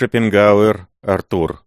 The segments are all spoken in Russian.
Шопенгауэр Артур.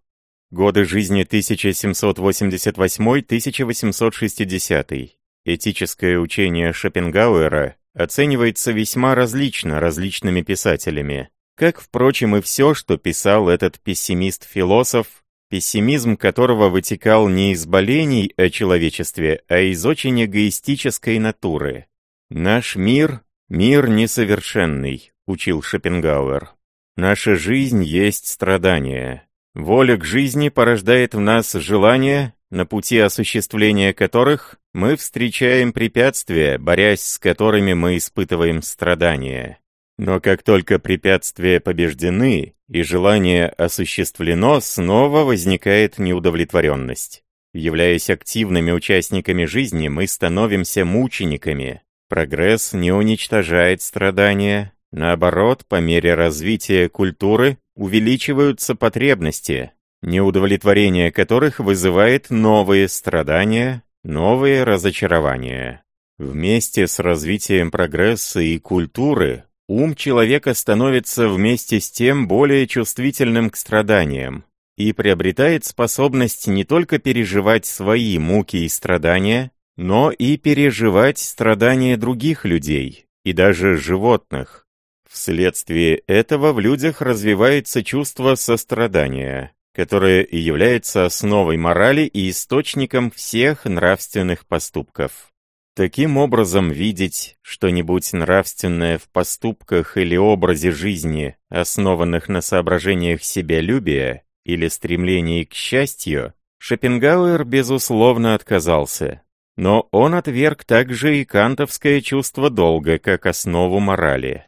Годы жизни 1788-1860. Этическое учение Шопенгауэра оценивается весьма различно различными писателями. Как, впрочем, и все, что писал этот пессимист-философ, пессимизм которого вытекал не из болений о человечестве, а из очень эгоистической натуры. «Наш мир — мир несовершенный», — учил Шопенгауэр. «Наша жизнь есть страдание. Воля к жизни порождает в нас желания, на пути осуществления которых мы встречаем препятствия, борясь с которыми мы испытываем страдания. Но как только препятствия побеждены и желание осуществлено, снова возникает неудовлетворенность. Являясь активными участниками жизни, мы становимся мучениками. Прогресс не уничтожает страдания. Наоборот, по мере развития культуры увеличиваются потребности, неудовлетворение которых вызывает новые страдания, новые разочарования. Вместе с развитием прогресса и культуры Ум человека становится вместе с тем более чувствительным к страданиям и приобретает способность не только переживать свои муки и страдания, но и переживать страдания других людей и даже животных. Вследствие этого в людях развивается чувство сострадания, которое и является основой морали и источником всех нравственных поступков. Таким образом, видеть что-нибудь нравственное в поступках или образе жизни, основанных на соображениях себялюбия или стремлении к счастью, Шопенгауэр, безусловно, отказался. Но он отверг также и кантовское чувство долга как основу морали.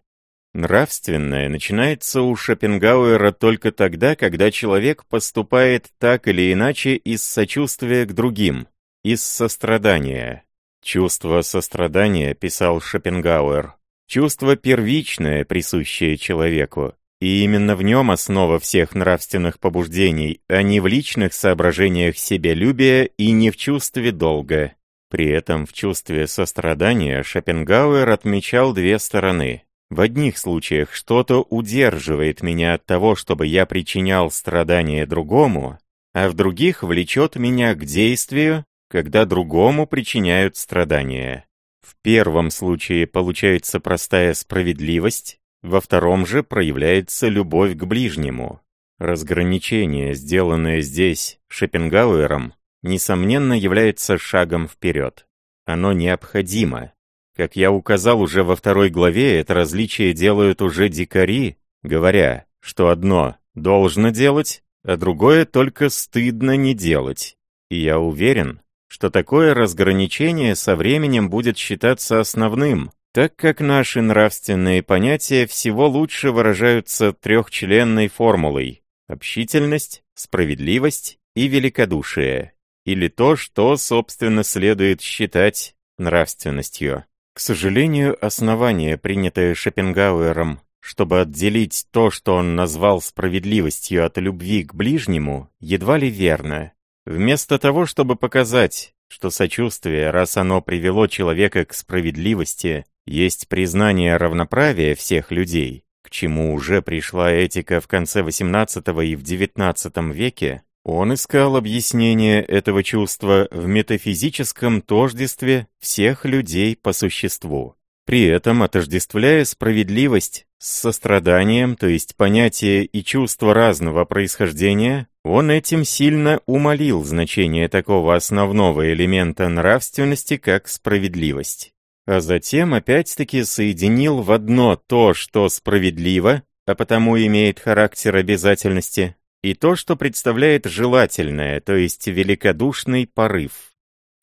Нравственное начинается у Шопенгауэра только тогда, когда человек поступает так или иначе из сочувствия к другим, из сострадания. Чувство сострадания, писал Шопенгауэр, чувство первичное, присущее человеку, и именно в нем основа всех нравственных побуждений, а не в личных соображениях себялюбия и не в чувстве долга. При этом в чувстве сострадания Шопенгауэр отмечал две стороны. В одних случаях что-то удерживает меня от того, чтобы я причинял страдания другому, а в других влечет меня к действию, когда другому причиняют страдания. В первом случае получается простая справедливость, во втором же проявляется любовь к ближнему. Разграничение, сделанное здесь Шопенгауэром, несомненно является шагом вперед. Оно необходимо. Как я указал уже во второй главе, это различие делают уже дикари, говоря, что одно должно делать, а другое только стыдно не делать. И я уверен, что такое разграничение со временем будет считаться основным, так как наши нравственные понятия всего лучше выражаются трехчленной формулой – общительность, справедливость и великодушие, или то, что, собственно, следует считать нравственностью. К сожалению, основание, принятое Шопенгауэром, чтобы отделить то, что он назвал справедливостью от любви к ближнему, едва ли верно. Вместо того, чтобы показать, что сочувствие, раз оно привело человека к справедливости, есть признание равноправия всех людей, к чему уже пришла этика в конце XVIII и в XIX веке, он искал объяснение этого чувства в метафизическом тождестве всех людей по существу. При этом отождествляя справедливость с состраданием, то есть понятие и чувство разного происхождения, он этим сильно умолил значение такого основного элемента нравственности, как справедливость. А затем опять-таки соединил в одно то, что справедливо, а потому имеет характер обязательности, и то, что представляет желательное, то есть великодушный порыв.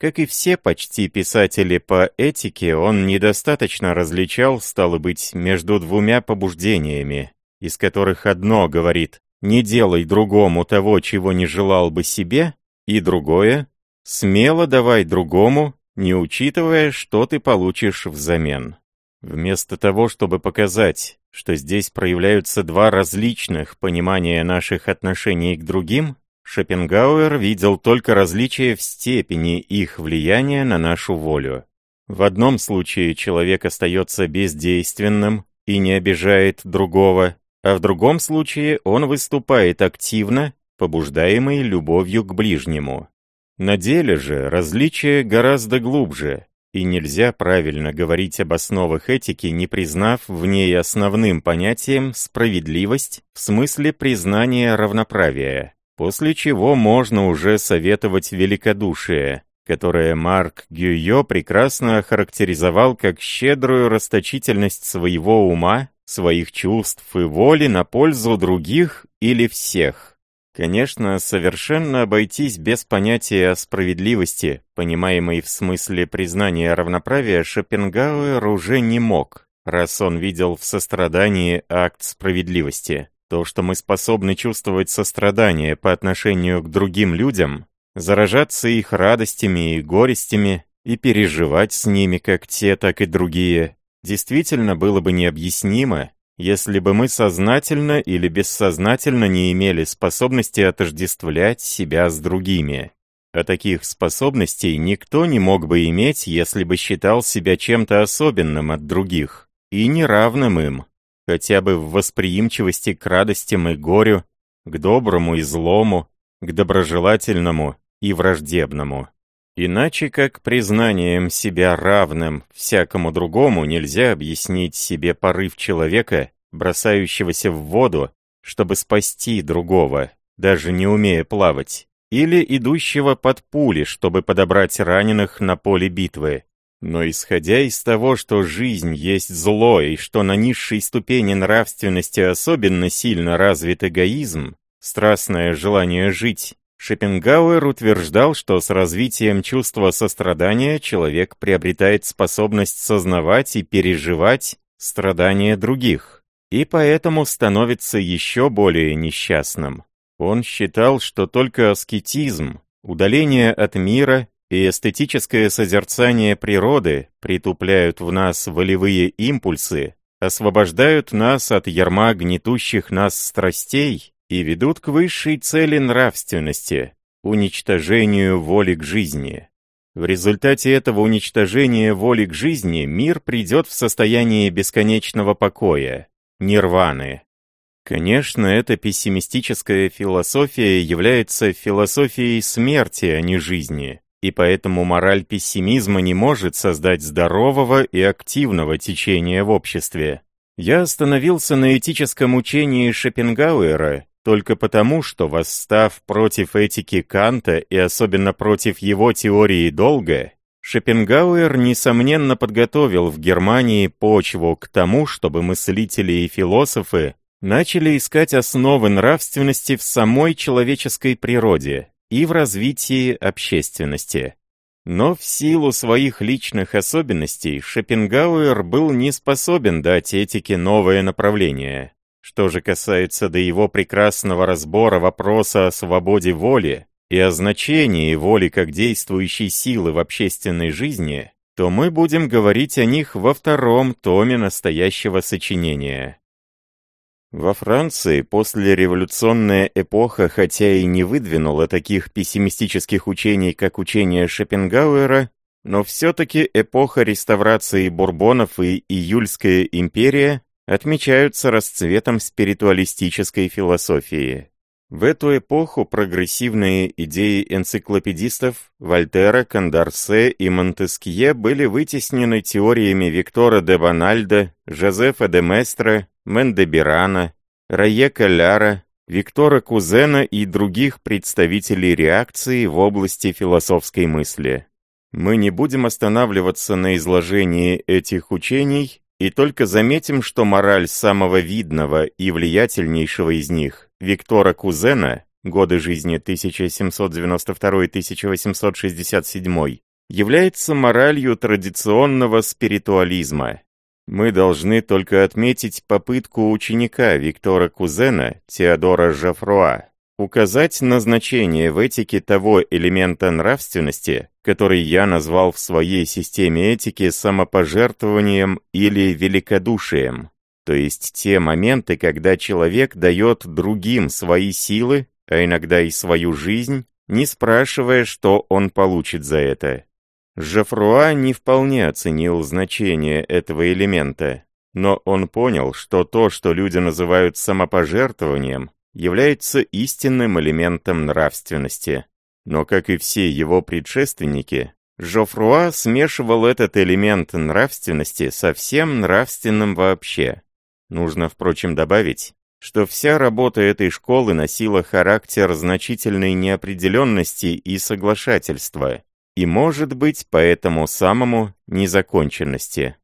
Как и все почти писатели по этике, он недостаточно различал, стало быть, между двумя побуждениями, из которых одно говорит «не делай другому того, чего не желал бы себе», и другое «смело давай другому, не учитывая, что ты получишь взамен». Вместо того, чтобы показать, что здесь проявляются два различных понимания наших отношений к другим, Шопенгауэр видел только различия в степени их влияния на нашу волю. В одном случае человек остается бездейственным и не обижает другого, а в другом случае он выступает активно, побуждаемый любовью к ближнему. На деле же различие гораздо глубже, и нельзя правильно говорить об основах этики, не признав в ней основным понятием справедливость в смысле признания равноправия, после чего можно уже советовать великодушие, которое Марк Гюйо прекрасно охарактеризовал как щедрую расточительность своего ума, своих чувств и воли на пользу других или всех. Конечно, совершенно обойтись без понятия о справедливости, понимаемой в смысле признания равноправия, Шопенгауэр уже не мог, раз он видел в сострадании акт справедливости. То, что мы способны чувствовать сострадание по отношению к другим людям, заражаться их радостями и горестями и переживать с ними как те, так и другие, действительно было бы необъяснимо, если бы мы сознательно или бессознательно не имели способности отождествлять себя с другими. А таких способностей никто не мог бы иметь, если бы считал себя чем-то особенным от других и неравным им, хотя бы в восприимчивости к радостям и горю, к доброму и злому, к доброжелательному и враждебному. Иначе как признанием себя равным всякому другому нельзя объяснить себе порыв человека, бросающегося в воду, чтобы спасти другого, даже не умея плавать, или идущего под пули, чтобы подобрать раненых на поле битвы. Но исходя из того, что жизнь есть зло и что на низшей ступени нравственности особенно сильно развит эгоизм, страстное желание жить, Шопенгауэр утверждал, что с развитием чувства сострадания человек приобретает способность сознавать и переживать страдания других, и поэтому становится еще более несчастным. Он считал, что только аскетизм, удаление от мира и эстетическое созерцание природы притупляют в нас волевые импульсы, освобождают нас от ярма гнетущих нас страстей и ведут к высшей цели нравственности – уничтожению воли к жизни. В результате этого уничтожения воли к жизни мир придет в состояние бесконечного покоя, нирваны. Конечно, эта пессимистическая философия является философией смерти, а не жизни, и поэтому мораль пессимизма не может создать здорового и активного течения в обществе. Я остановился на этическом учении Шопенгауэра только потому, что, восстав против этики Канта и особенно против его теории долга, Шопенгауэр, несомненно, подготовил в Германии почву к тому, чтобы мыслители и философы начали искать основы нравственности в самой человеческой природе и в развитии общественности. Но в силу своих личных особенностей Шопенгауэр был не способен дать этике новое направление. Что же касается до его прекрасного разбора вопроса о свободе воли и о значении воли как действующей силы в общественной жизни, то мы будем говорить о них во втором томе настоящего сочинения. Во Франции послереволюционная эпоха, хотя и не выдвинула таких пессимистических учений, как учение Шопенгауэра, но все-таки эпоха реставрации Бурбонов и Июльская империя отмечаются расцветом спиритуалистической философии. В эту эпоху прогрессивные идеи энциклопедистов Вольтера, Кондарсе и Монтескье были вытеснены теориями Виктора де Банальда, Жозефа де Местре, Мендебирана, Рае Каляра, Виктора Кузена и других представителей реакции в области философской мысли. Мы не будем останавливаться на изложении этих учений, и только заметим, что мораль самого видного и влиятельнейшего из них, Виктора Кузена, годы жизни 1792-1867, является моралью традиционного спиритуализма. Мы должны только отметить попытку ученика Виктора Кузена, Теодора Жафруа, указать назначение в этике того элемента нравственности, который я назвал в своей системе этики самопожертвованием или великодушием, то есть те моменты, когда человек дает другим свои силы, а иногда и свою жизнь, не спрашивая, что он получит за это. Жафруа не вполне оценил значение этого элемента. Но он понял, что то, что люди называют самопожертвованием, является истинным элементом нравственности. Но, как и все его предшественники, Жофруа смешивал этот элемент нравственности со всем нравственным вообще. Нужно, впрочем, добавить, что вся работа этой школы носила характер значительной неопределенности и соглашательства, и, может быть, поэтому самому незаконченности.